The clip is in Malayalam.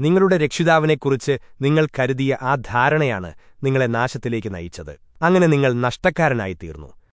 നിങ്ങളുടെ രക്ഷിതാവിനെക്കുറിച്ച് നിങ്ങൾ കരുതിയ ആ ധാരണയാണ് നിങ്ങളെ നാശത്തിലേക്ക് നയിച്ചത്. അങ്ങനെ നിങ്ങൾ നഷ്ടക്കാരനായിത്തീർന്നു.